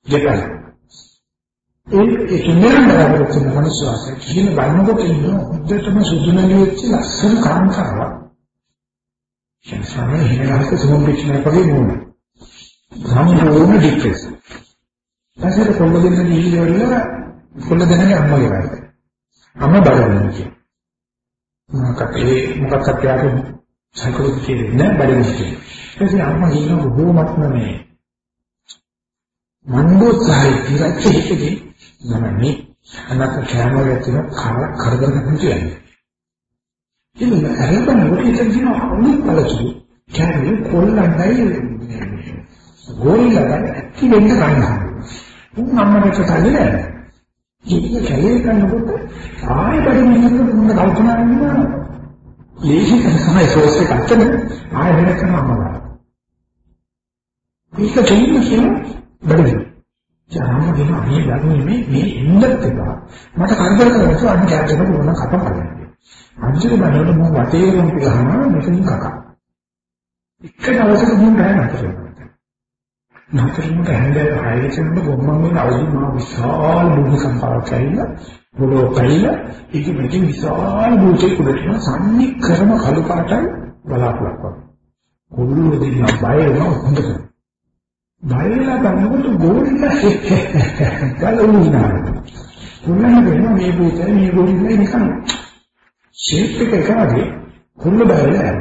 C: දෙකයි. ඒ ඒ කින්නරන් බලාපොරොත්තු වෙන මිනිස්සු අතර කියන බලනකොට ඉන්න හොද්දටම සුදුනලි වෙච්ච ලස්සන කාන්තාවක්. සංසාරේ හිනහක සමුම් පිටිනක් වගේ නෝන. සම්පූර්ණ ඩිප්‍රෙස්. ඊට කොල්ල දෙන්න දීලා කොල්ල දෙන්නගේ අම්මගේ වැඩ. අම්ම බලන්නේ කිය. මොකක්ද ඒ මොකක්ද යාගේ සයිකොලොජි කියන්නේ බඩගිනි කියන්නේ. ඊට අම්මා කියන බොහෝමත්ම මේ මන්දෝත්සාහය ඉරච්ච හිතේ නමනේ අනක කැමරේ තියෙන කාල කරදර ගන්න කියන්නේ. ඉතින් අරබන කොට ඉතින් අනිත් බලසු කැමරේ කොල්ලන්ඩයි ගෝරිලා ඇති වෙන්න ගන්නවා. උන් අම්මට කතාවේ නෑ. ඒක කැලේ කරනකොට ආයෙ බඩගින්නක මුන්න කල්පනා කරනවා. ලේසි තමයි සෝස් එක අතන ආයෙ වෙන කරනවා අම්මලා. ඒක දෙන්න කියන බඩගින්න. ජාම දෙන මේ ධර්මයේ මේ මේ ඉන්නත් එපා. මට කරදර කරලා අන්න කැටක මොන කතා කරන්නේ. අන්තිම බලනකොට මම වටේ ගම් පිළහනවා මෙතනින් කකා. එක දවසක මුන් බෑ නතර. නතරම හැන්දේ හයිලෙන් ගොම්මන් වෙන අවදි මා විශාල බුදු සම්පාදක ඇවිල්ලා පොළොව පැලිලා ඒක මෙතන විශාල බුදේ කුඩට සම්නි කරම කළු පාටයි බලාපොරොත්තු වෙනවා. කොල්ලෝ දෙන්න බය වෙනවා හොඳට. බය වෙලා බලනකොට ගෝල්ලා ගලුණා. කොල්ලන් වෙනවා මේ බුතේ මේ ගෝල්ලා නිකන් ෂේප් එක එකවගේ කොල්ල බය වෙලා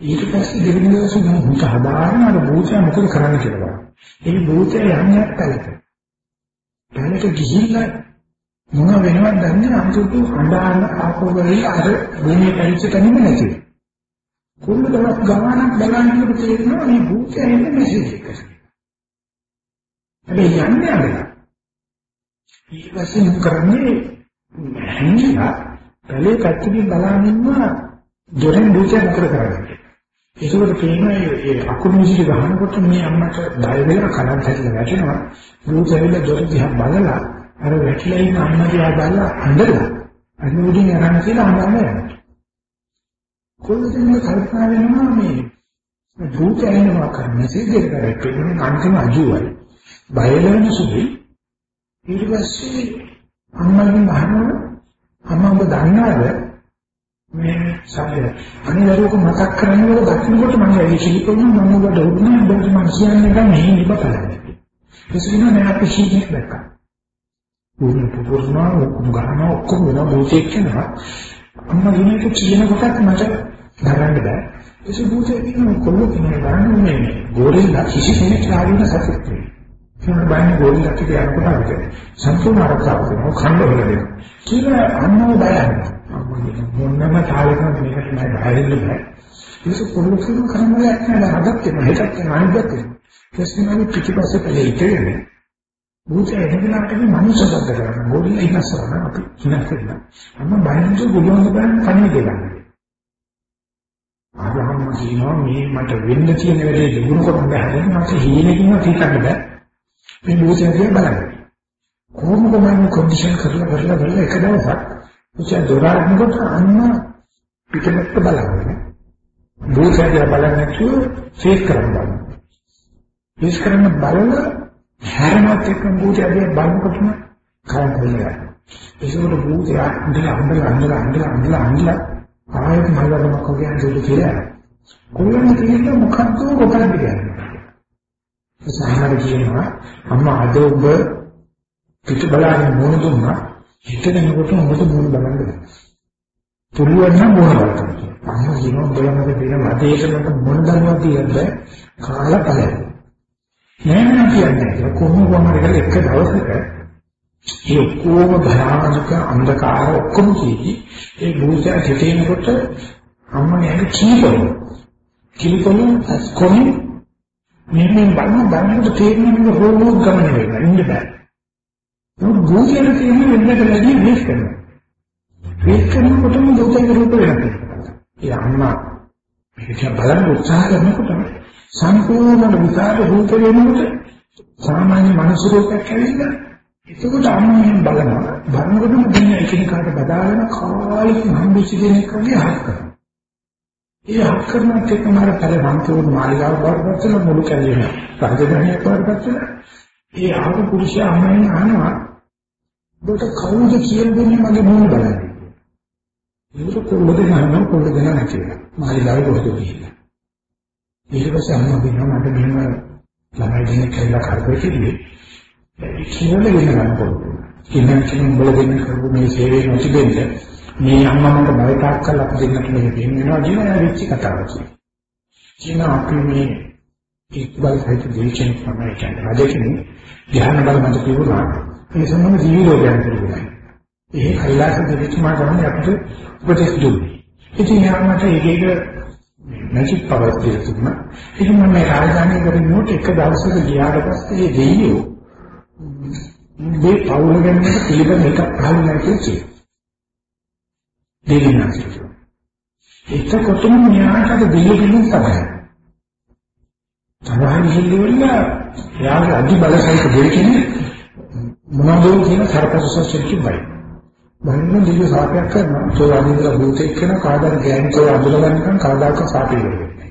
C: ඊට පස්සේ දෙවෙනි දවසේ මම හුඟ හදාගෙන අර භූතය මොකද කරන්න කියලා. ඒ භූතය යන්නේ පැලට. පැලට ගිහිල්ලා මොන වෙනවද දන්නේ අමුතු අඬාන ආපෝ වෙලා අර භූමිය පැලිච්ච තැනම නැති. කුල්ල දවස් ගානක් බලන්නකොට තේරෙනවා මේ භූතය එන්නේ මෙසේජ් එකක්. හැබැයි යන්නේ අර. ඊට පස්සේ මොකද කරන්නේ? හැංගිලා පැලේ පැත්තකින් බලන ඉන්නවා දොරෙන් භූතය මොකද කරන්නේ? ඒකවල තේිනවා ඒ අකුරු මිසික ගහනකොට මේ අම්මට බය වෙලා කනක් හැදලා වැටෙනවා. දුක ඇවිල්ලා දොර දිහා බලලා අර වැටිලා ඉන්න අම්මා දිහා බලලා අඬලා අනුමුදින් යනවා කියලා අඬන්න යනවා. කොහොමද මේ කල්පනා වෙනවා මේ දුක ඇහෙනවා කරන මෙසේජ් එක කරන්නේ අන්තිම අජුවයි. බය වෙන සුදුයි. ඊට පස්සේ අම්මගෙන් අහනවා අම්මා ඔබ දන්නවද මේ සම්පූර්ණ අනිවාර්යව මතක් කරගන්නකොට දකින්නකොට මම ඒ කිලිපොන්න මම ඔබ දොඩුනා බෙද මම කියන්නේ නැහැ මේ ඉබතලයි. ඒසින නෑ අපි හිතේ දැක්කා. උන් පුපුරනවා ඔක්කොම ගන්නවා ඔක්කොම වෙනවා භූතයක් කියනවා. අම්මා දිනේක කියන කොටත් මට දරන්න බෑ. ඒක භූතය කියන කොල්ල කියන ගානේ ගෝරිල්ලා කිසි කෙනෙක් ආවින සතුටු වෙන්නේ. ඒක බයන්නේ ගෝරිල්ලා කියන කොට අපිට සම්පූර්ණ ආරක්ෂාව කරනවා ඛණ්ඩ වල දෙනවා. කියලා අම්මෝ බයන්නේ. මොනම තාලෙකම මේකට නෑ බහැරෙන්න බෑ. ඒක පොළොව කියන කර්මයක් නෑ අදත් වෙන හිතක් වෙන අනිද්දත් වෙන. කෙස්නම පිටිපස්සේ පෙළේ ඉතිරෙන්නේ. භූතය එදෙනාට මේ මනුෂ්‍ය සද්ද කරන ගෝලිය ඉන්නසරන අපි හිනස් කරනවා. අම්ම බයින්තු ගුලොන් බලන් කන්නේ දෙගන්න. ආරහම කියනවා මේ මට වෙන්න තියෙන වැඩේ දුරු කරන්න බෑ. මට හීනකින්ම තීකන්න බෑ. මේ භූතය කියලා බලන්න. කොහොමද මම කන්ඩිෂන් කරලා කරලා කරලා එක දවසක් ඉතින් දොරාරනකොට අන්න පිටපැත්ත බලන්නේ. භූතය බලන්නේ නැතුව ෆේස් කරන්න බලන්න. ෆේස් කරන්න බලන හැරෙනත් එක්ක භූතය බලනකොටම කයන් වෙනවා. ඒකවල භූතය අඳලා අඳලා අඳලා අඳලා අඳලා අඳලා ආයෙත් මල්වලම කොගේ අඳුරු කියලා. කොල්ලන් කියන්නේ මොකක්ද කොටද කියන්නේ. සාහනර කියනවා අම්මා අද ඔබ පිට බලන්නේ මොන දුන්නා හිතනකොට මොකද මොන බලන්න බෑ. පුළුවන් නම් මොන බලන්න. අම්මා කියනවා බලන්නද දෙන මතේකට මොන දන්නවා කියන්නේ කාලා බලය. නෑ කියන්නේ කොහොම වමරක එක දවසක ඒ ඔක්කොම භයානක අන්ධකාර ඔක්කොම කීටි ඒ භූතය හිතේනකොට අම්මා යන්නේ කීපොළු. කීපොළු කොහොම මෙන්න බලන්න බලනකොට තේරෙන්නේ හොරෝ ගමන වෙනවා. ඉන්න බෑ. ඒක භූතයට තියෙන වෙනකට වැඩි වෙස් කරනවා. වෙස් කරනකොටම භූතයේ රූප වෙනවා. ඒ අම්මා මේක බලන්න උත්සාහ කරනකොට සම්පූර්ණ විකාර රූප වෙනකොට සාමාන්‍ය මනස රූපයක් ඇවිල්ලා එතකොට අම්මෙන් බලනවා බලනකොටම දෙන්න එකිනෙකාට බදාගෙන කාලෙක හම්බෙච්ච දෙයක් වගේ හත් කරනවා. ඒ හත් කරනත් එක්කම අර පෙර සම්පූර්ණ මාලිගාව වඩපත් වෙන මුළු කැලේම රාජධානියක් වඩපත් වෙන ඒ ආපු පුරුෂයා අම්මෙන් අහනවා ඔබට කවුද කියලා දෙන්නේ මගේ මොන බලන්නේ. ඒක කොල්ලද ගන්නවා කොල්ලද ගන්න නැති වෙනවා. මාළිලාව කොහෙද ගිහිල්ලා. ඊට පස්සේ අම්මා කියනවා මට මෙහෙම ළමයි දෙනෙක් කියලා කරදර කෙරුවේ. කියලා වෙන ගන්නකොට. කිනම් කිනම් බල දෙන්න කරු මේ සේවය නොතිබෙන්න මේ අම්මා මට බයටක් කරලා අපි දෙන්නට මේ වෙනවා කියන වෙච්ච කතාවක්. කියන අපි මේ එක්බල් සහිත දෙවියන් තමයි කියන්නේ. රජකෙනි ධ්‍යාන බල මත තිබුණා. ඒ සම්මත ජීවිතය ගැන ඒ කෛලාස දෙවිතුමා තමයි අපිට උපදෙස් දුන්නේ. ඉතින් යාමට එක එක මැජික් පවර්ස් තියෙනවා. ඉතින් මම මේ රාජධානිය කරේ එක දවසක ගියාට පස්සේ මේ දෙයියෝ මේ පවුල ගැන පිළිබඳ එකක් අහන්න නැති කිව්වා. දෙවියන් කිව්වා. එතකොටම න්යායට දෙවියන් තමයි. තමයි හිල්ලුවල එයාගේ අධි බලසහිත දෙවියන් මොනවද කියන සර්පසසෙච්ච බයි. බහින්න දිව්‍ය සාපයක් කරනවා. ඒ වගේම භූතෙක් කරන කාදාර ගෑනිකව අඳුර ගන්නකම් කාදාක සාපේ වෙන්නේ.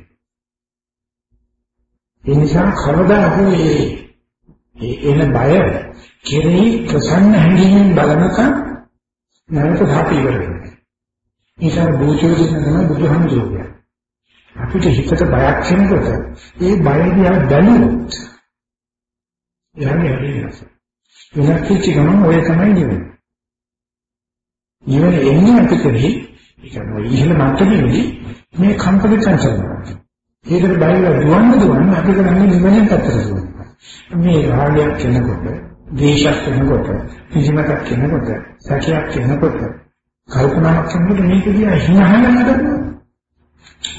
C: ඒ නිසා කවදා හෝ ඒ එන බය කෙරෙහි ප්‍රසන්න හැඟීමෙන් බලනකම් නැවත සාපේ වෙන්නේ. ඒසාර භූතයෝ දෙන්න තමයි බුදුහාමුදුරුවෝ. අපිට හිතට බයක් වෙනකොට ඒ බය දිහා බැලුවොත් එයාගේ හරියට වෙනත් කිසි ගමන් ඔය තමයි නෙවෙයි. නිවන එන්නේ අපි කෙරෙහි ඒ කියන්නේ ඉහළ මට්ටමේදී මේ කම්පන චංචලනවා. ඒකට බයිලා දුවන්න දුවන්න අපි කරන්නේ නිවනෙන් පැත්තට දුවනවා. මේ රාගයක් කෙනකොට, දේශයක් කෙනකොට, කිසිමකක් කෙනකොට, සැකයක් කෙනකොට, කල්පනාවක් කෙනකොට මේක දිහා හිනහන නඩනවා.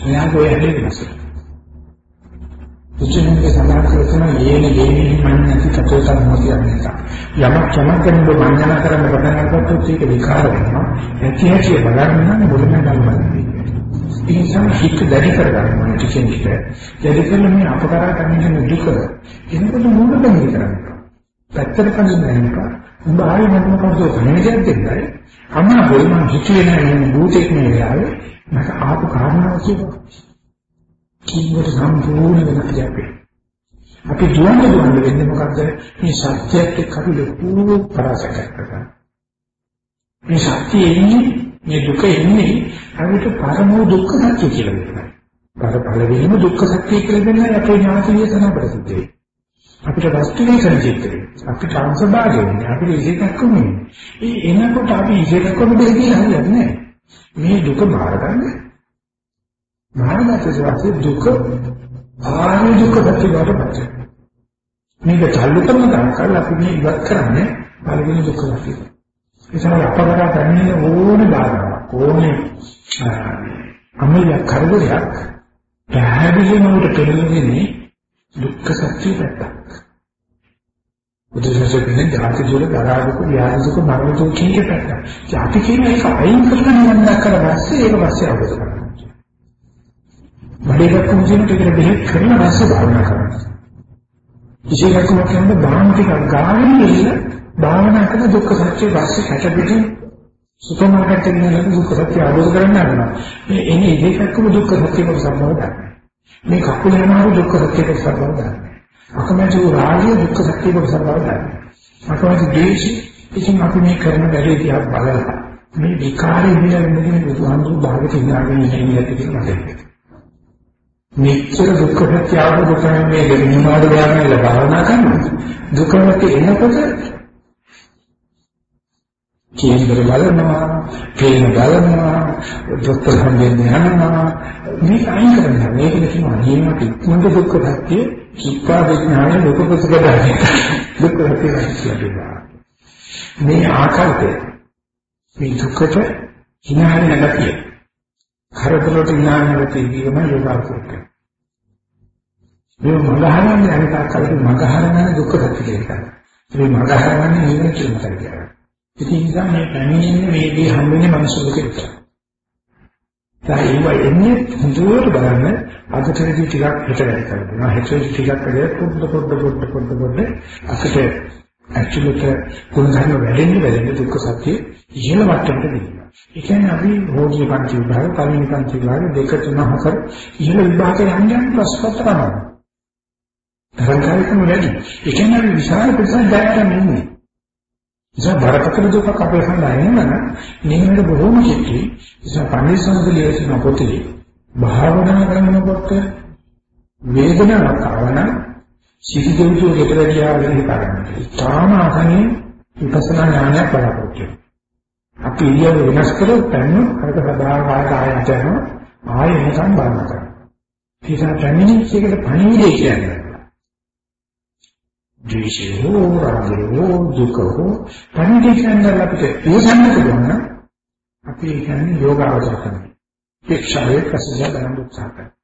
C: එයාගේ ඔය හැදේ වෙනස. උචින්ගේ සමාන කරන යේන යේන මන්න නැති කතෝතන මොදියක් නිසා. යමක් යමක් ගැන ඔබ මඤ්ඤණ කරන්න පටන් ගන්නකොට ඒක විකාර වෙනවා. ඇති හැටි බලන්න නම් මුලින්ම බලන්න. ඒ නිසා හිත දැඩි කරගන්න ඕනේ ටිකෙන් ටික. දැඩි කරලා මේ අපකරා කරන දුක එනකොට මොනවද කරන්නේ? පැත්තට කඳින්න නෑ. උඹ ආයේ මට මොකද කණේජයක් දෙන්නයි. අම්මා බොල් මං හිතුවේ නෑ මේ භූතෙක් නේ වෙලාවේ. මට ආපු කාරණාව කියපුවා. කීවට සම්පූර්ණ වෙනස් දෙයක් වෙනවා. අපි දුවන්නේ දුවන්නේ වෙන්නේ මොකද්ද? මේ සත්‍යයත් එක්ක අපි ලොකු පරාසයක් කරගන්න. මේ සත්‍ය එන්නේ මේ දුක එන්නේ අපිට පරම දුක්ඛ සත්‍ය කියලා කියනවා. පර පළවෙනිම දුක්ඛ සත්‍ය කියලා දෙන්නේ අපේ ඥාතිය සන ප්‍රසිද්ධිය. අපිට වස්තුවේ සංජිතේ. අපිට අංශභාගයෙන් අපිට ඉසේකක් කොන්නේ. ඒ එනකොට අපි ඉසේකක් කොන්න දෙන්නේ හරියන්නේ නැහැ. මේ දුක බාර ගන්න. බාරගත්තට පස්සේ දුක ආය දුක සත්‍ය බවට පත් මේක චල්ලු කරන දායකල් අපි මේ ඉවත් කරන්නේ පළවෙනි දුක සත්‍ය. ඒ තමයි අපකට දැනෙන ඕනේ බාධාවක් ඕනේ අමලිය කරදරයක් පැහැදිලිවම උඩ පෙළෙන්නේ දුක්ඛ සත්‍ය පැත්තක්. බුදුසසුනේ කියන්නේ ධාතු දුර දරාදුක ව්‍යාධික මරණ දුක කියන පැත්ත. අපි කියන එක අයින් කරලා නිවන් දක්කලා පස්සේ ඒක පස්සේ අවබෝධ කරගන්න. බඩේකට මුදින ටිකට බෙහෙත් කරලා පස්සේ භාවනා කරනවා. විශේෂයෙන්ම කියන්නේ බාහම ටිකක් ගාගෙන ඉන්න භාවනා කරන දුක්ඛ සත්‍ය පස්සේ කැට පිටින් සුපර් මාකට් එකේ යන දුක්ඛ සත්‍ය අවබෝධ කරගන්න ගන්නවා. මේ එන්නේ ඒකක්ම දුක්ඛ සත්‍යකට සම්බන්ධයි. මේ කකුල යනවා දුක්ඛ සත්‍යයට සම්බන්ධයි. අකමැති රාගය දුක්ඛ සත්‍යයට සම්බන්ධයි. අකමැති ද්වේෂය ඉතින් අපි මේ කරන වැඩේ දිහා බලලා මේ විකාරේ ඉඳලා ඉන්නේ බුදුහාමුදුරු භාගයට ඉඳලාගෙන ඉන්නේ කියලා මට මෙච්චර දුක්ඛ සත්‍ය අවබෝධ කරගෙන මේ දෙවිමාඩ යාමල භාවනා කරනවා. දුකමත් එනකොට කේන්දර බලනවා, පේන බලනවා, දොස්තර හම්බෙන්න යනවා. මේ අයින් කරනවා. මේක කියනවා නියමක ඉක්මනට දුක්ඛ සත්‍ය කිප්පා විඥාන දුක පුසුකදායි. දුක්ඛ සත්‍ය ලැබෙනවා. මේ ආකාරය මේ දුකට හිනාරි නැගතියි. කරදරට ඥානවලට ඉදීම යෝගාවචරය. මේ මගහරන්නේ අනිත් කල්ප මගහරන්නේ දුක්ඛ සත්‍ය කියලා. මේ මගහරන්නේ නිවන කියලා කියනවා. ඉතින් ඒ නිසා මේ පැමිණෙන්නේ මේ දේ හම්බෙන්නේ මනුස්ස ලෝකෙට විතරයි. ඒ එන්නේ හොඳට බලන්න අදටදී ටිකක් හිත වැඩ කරනවා. හිතේ ටිකක් වැඩ පොඩ පොඩ පොඩ පොඩ පොඩ අපිට ඇක්චුලිට කුණධර්ම වැඩෙන්න වැඩෙන්න දුක්ඛ සත්‍ය ඉහළ මට්ටමට දෙනවා. ඒ කියන්නේ අපි රෝගී පන්ති විභාග, පළවෙනි පන්ති විභාග දෙක තුන හතර ඉහළ විභාග යන්නේ ප්‍රශ්පත් කරනවා. තරංකාරිකම වැඩි. ඒ කියන්නේ අපි විශාල ප්‍රසන්න දැක්කම ඉන්නේ. ඉතින් බරපතල දුකක් අපේ හඳාගෙන නිවනට බොහොම කිට්ටි. ඉතින් පන්සිසඳුලිය කියන පොතේ භාවනා කරනකොට වේදනාවක් ආවන සිහිදුතු දෙකට ගියා වෙන කරන්නේ. තාම අහන්නේ විපස්සනා ඥානයක් බලාපොරොත්තු අපි ඉරියව්ව වෙනස් කරොත් දැන් අරක සදාකාලික ආයත යනවා ආයෙ නිකන් බලන්න කරනවා. ඒ නිසා පැමිණිච්ච එකට පණිවිඩය කියන්නේ. ද්වේෂය හෝ රාගය හෝ දුක හෝ පණිවිඩය කියන්නේ අපිට ඉවසන්න පුළුවන් නම් අපි කියන්නේ යෝගාවචර කරනවා. ශික්ෂාවේ ප්‍රසජ බලන්න උත්සාහ කරනවා.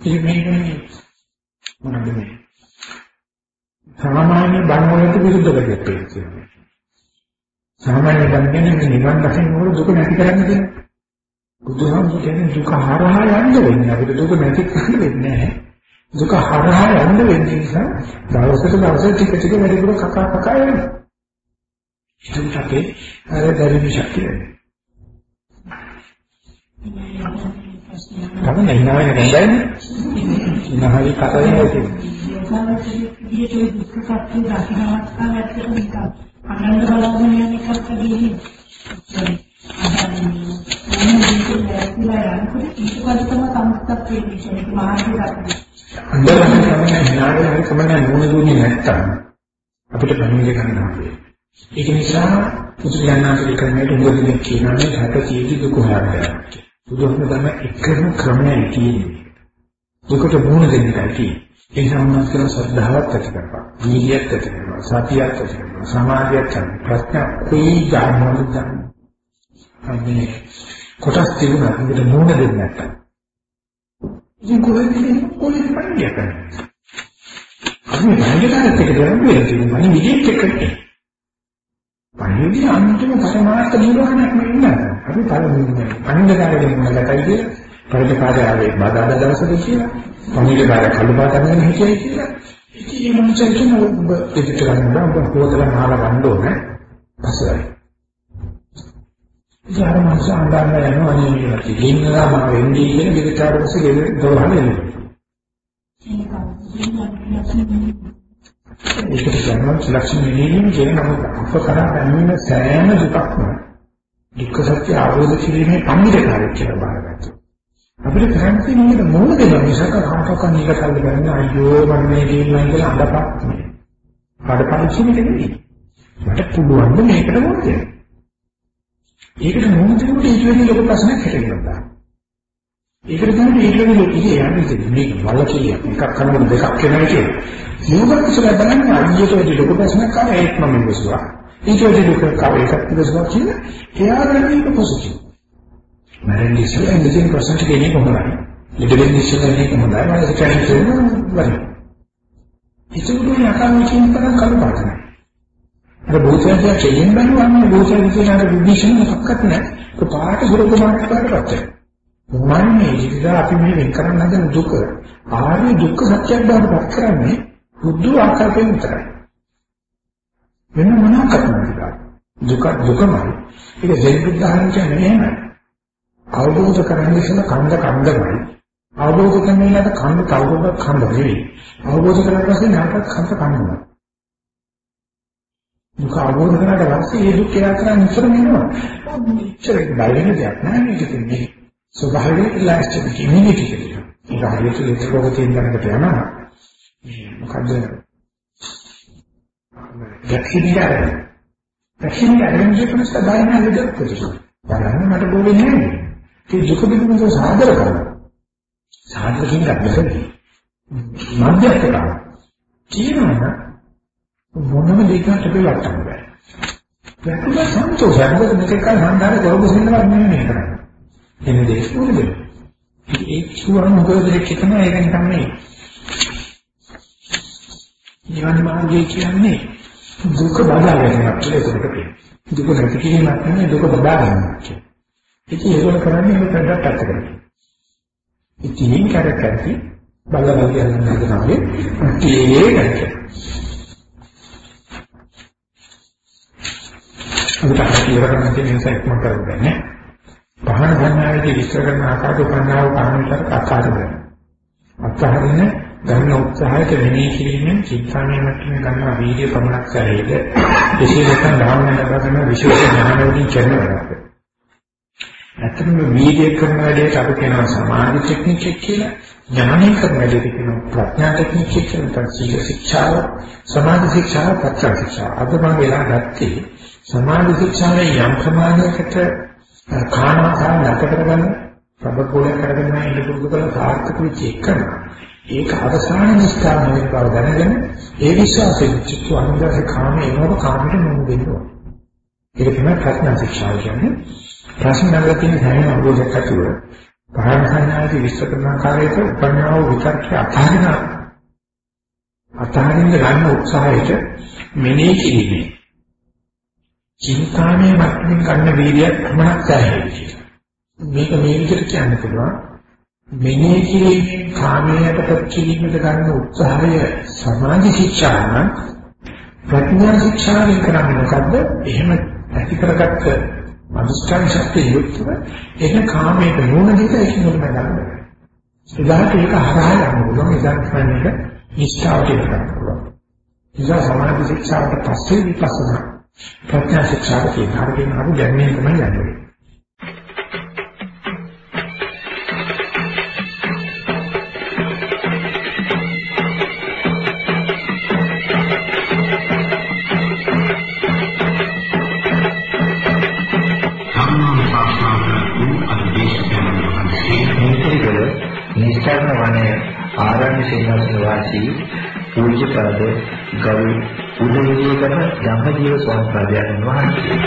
C: ඉතින් මේකනේ මොනවද මේ? සාමාන්‍ය බණ වලට විරුද්ධ දෙයක් කියන්නේ. සාමාන්‍ය බණ නිවන් දකින්න ඕන දුක නැති කරන්න කියන්නේ. බුදුහාමුදුරු කියන්නේ දුක හරහා යන්න වෙන්නේ. අපිට දුක නැති කරන්න වෙන්නේ නැහැ. දුක හරහා යන්න වෙන්නේ නිසා දවසට දවස ටික ටික වැඩිපුර කකා කකා යනවා. ඒක අපේ අර දැරිවි ශක්තිය වෙනවා. තමයි නෑ නෑ නහරි කතාවේ
B: යෝගාවචරයේ දුක්ඛ සත්‍ය දකින්නවත් කාලයකට නිකන් අනන්ත බලන්න යන එකක් වගේ අදන්නේ මොන දෙයක්ද කියලා යනකොට ඊට පස්සේ තමයි සම්පූර්ණත් වෙන්නේ ඒක මාර්ගය දක්වන්නේ.
C: අnder තමයි ඥානය හරි සමනය නුන දුන්නේ නැත්තම් අපිට බණින්න ගන්න හම්බෙන්නේ. ඒක නිසා පුදුජානනාති කරන්නේ උඹදිනේ කියනනේ හැට කීදි දුක හොයන්න. බුදුහම තමයි එකම ක්‍රමයයි තියෙන්නේ. දුකට මුහුණ දෙන්න එකයි ඒ සම්මත කරන ශ්‍රද්ධාවක් ඇති කරපන්. වීර්යයක් ඇති කරපන්. සතියක් ඇති කරපන්. සමාධියක් ඇති කරපන්. ප්‍රඥා කොයි ධර්මවලද අනේ කොටස් තිබුණා අපිට මුහුණ දෙන්න නැත්තම්. ඉතින් කොහෙද කොහෙද පන්නේ කරන්නේ? අපි මයින්ඩ් එකකට දෙන්නේ මනින් විදිහට එක්කනේ. පණිවිඩය අන්තිම පරමාර්ථ නිර්වාණයක් නෙවෙයි. අපි පළමුවෙන් පණිවිඩකාරයෙන් මොනකටයි කිය? පරිදකාරයාගේ බදාදා දවසද කියලා. පණිවිඩකාරය කළු පාටගෙන හිටියයි කියලා. ඉතින් මේ මොකද කියන ඔබ එදිට ගන්න ඔබ හොදලා මහලා ගන්න ඕනේ. පස්සේ. ඉතින් අර මාස අඬන්න යනවා අනේ ඉන්නවා මම වෙන්නේ කියන විදිහට පස්සේ දොරහම එනවා. ඒකට කියනවා ලක්ෂණ නිවීම කියන නම අප කරා පැමිණෙන සෑම දුකක්ම දුක්ඛ සත්‍ය අවබෝධ කිරීමේ පණිවිඩකාරී කියලා බාරගත්තා. අපිට කරන්නේ මේක මොන දෙයක් මිසක කාටවත් නික කල්ද ගන්න අයියෝ මම මේ දෙන්නේ කියලා අඬපත් නේ. හඩපරිචින නෙවෙයි. මට පුළුවන් මේකට මොකද? ඒකට මොන දෙයකට ඊට වෙන ලොකු ප්‍රශ්නයක් හිතෙනවා. ඒකට තමයි ඊට වෙන ලොකු ඉතින් යන්නේ මේක වල කියලා එකක් කරනකොට දෙකක් වෙනවා කියන්නේ. නියමකසල බලන්න අයියට වැඩි ලොකු ප්‍රශ්නයක් ආව ඒත් මම විශ්වාස. ඊට වැඩි ලොකු කව එකක් විශ්වාස කියන එයා ගන්න එක පොසිටිව්. මරණ ඉස්සෙල්ලා ඉඳින් ප්‍රශ්න කෙනෙක් කොහොමද? ඉතින් ඉස්සෙල්ලා මේක හොඳයි මම කියන්නේ වරි. ඉතින් යකම් කියන තරම් කල්පනා කරනවා. අර බෝසත්ය කෙලින් බලනවා බෝසත්ය කියන අර විභීෂණ මොකක්වත් නැහැ. ඒක පාට ගුරු කුමාරට පාටපත් වෙනවා. මන්නේ ඉතින් අපි මේ වෙන් කරන්න හදන දුක ආර්ය දුක්ඛ සත්‍යයක් බවට පත් කරන්නේ බුදු ආකාරයෙන් විතරයි. වෙන මොනවාක්වත් නැහැ. දුක දුකමයි. ඒක දෙවි බුද්ධහන් කියන්නේ එහෙමයි. අවබෝධ කරගන්න ඉස්සෙල්ලා කන්ද කන්දමයි. අවබෝධ කරගන්නට කන්ද කවුරුද කන්ද නෙවෙයි. අවබෝධ කරගන්න පස්සේ නැවතත් කන්ද කන්දමයි. දුක අවබෝධ කරගන්න පස්සේ ඒ දුක් කියලා කරන්නේ ඉස්සරම එනවා. ඉච්චර බයින දෙයක් නෑ මේක තියෙන්නේ. ස්වභාවයෙන් ඉලාස්ටික් ඉමුනිටි කියලා. ඒක හරියට ඒක රෝගයෙන් දැනකට යනවා. මොකද්ද වැක්සින් ගන්න. වැක්සින් ගන්න කියන සදායන ලෙඩක් කොටස. බලන්න මට බෝලේ නෑ. ඒ දුක පිළිබඳව සාදර කරනවා. සාදර කියන ගන්නකදී මධ්‍යස්ථකම් කියනවා මොනම දෙයකට පිළිවට්ටන්න බෑ. වැකුම සන්තෝෂයක් මොකද මේක කල් හන්දාර කරපු සින්නවක් නෙමෙයි කරන්නේ. එන්නේ දෙයක් නෙමෙයි. ඒ කිව්වම මොකද දෙයක් තමයි ඒක නිකන් නෙමෙයි. නිවන මාර්ගය කියන්නේ දුක බදා ගැනීමක් කියලා ඒකට කියනවා. දුක නැති කිරීමක් නෙමෙයි දුක බදා ගැනීමක් කියලා. ඉතින් ඒගොල්ලෝ කරන්නේ මේ ප්‍රඩක්ට් අත් කරගෙන. ඉතින් මේක කරකැටි බලලා කියන්න හදනවාගේ ඒකයි. අපිට හරියට කරන්න තියෙන නිසා ඉක්ම කරගන්න. පහන ගන්නාවේදී විස්තර කරන ආකාරය උපන්නාව පාන විතර ආකාරය. අත්හරින ගන්න උත්සාහයට මෙනෙහි කිරීමෙන් චිත්තාමය මට්ටමේ ගන්න වීර්ය පමණක් සැරේද විශේෂයෙන් ධර්මයෙන් ලබන විශේෂ ඥානවලින් කරන වැඩක්. ඇත්තටම වීර්ය කරන වැඩේට අපි කියනවා සමාධි ටෙක්නික් එක කියලා. ඥානය කරන වැඩේට කියනවා ප්‍රඥා ටෙක්නික් එක කියලා. සීල ශික්ෂාව, සමාධි ශික්ෂාව, ප්‍රඥා ශික්ෂාව. අද මම වෙලා ගත්තේ සමාධි ශික්ෂාවේ යම් ප්‍රමාණයකට කාමසාර නැතර කරගන්න සබකෝලයක් කරගෙන ඉන්න පුරුදු කරලා සාර්ථක වෙච්ච එකම ඒක අවසාන නිස්කාම වෙන බව දැනගෙන ඒ විශ්වාසයෙන් චිත්ත අනුගත කාමයේ එනකොට කාමයට මොන දෙන්නවා ඒක තමයි ප්‍රඥා ශික්ෂාව කියන්නේ. ප්‍රශ්න නගලා තියෙන හැම අවබෝධයක් ඇතුව පහන සංඥාදී විශ්ව කරන ආකාරයට උපන්නාව විචක්ෂ අතහරින අතහරින්න ගන්න උත්සාහයට මෙනෙහි කිරීමේ චින්තාමය මට්ටමින් ගන්න වීර්යයක් පමණක් දැනෙන්නේ මේක මේ විදිහට කියන්න පුළුවන්. මෙනෙහි කිරීමෙන් කාමයට ප්‍රතිචිලිමද ගන්න උත්සාහය සමාධි ශික්ෂාන ප්‍රඥා ශික්ෂාවෙන් කරන්නේ මොකද්ද? එහෙම ඇති කරගත්ත අනුස්කාර ශක්තිය යුක්තව ඒක කාමයට නෝන දෙක ඒකෙන් ගන්න එදාට ඒක හරහා යන්න පුළුවන්. එදාට කියන්නේ නිෂ්ඨාවට ගන්න පුළුවන්. ඉතින් සමාධි ශික්ෂාවට පස්සේ විපස්සනා ප්‍රඥා ශික්ෂාවට කියන හරියට අපි දැනන්නේ තමයි යන්නේ.
D: නිස්සාරණ වනයේ ආරණ්‍ය සේනාසන වාසී පූජ්‍යපද ගරු උදේවිදේකම ධම්මජීව ස්වාමීන් වහන්සේ.